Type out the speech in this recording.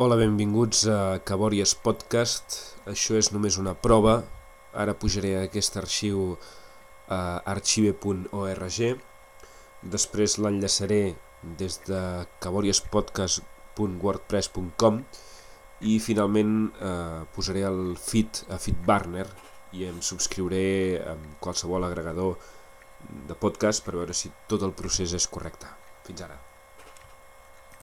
Hola, benvinguts a Cabòries Podcast. Això és només una prova. Ara pujaré aquest arxiu a arxive.org. Després l'enllaçaré des de caboriespodcast.wordpress.com i finalment eh, posaré el feed a Feedburner i em subscriuré a qualsevol agregador de podcast per veure si tot el procés és correcte. Fins ara.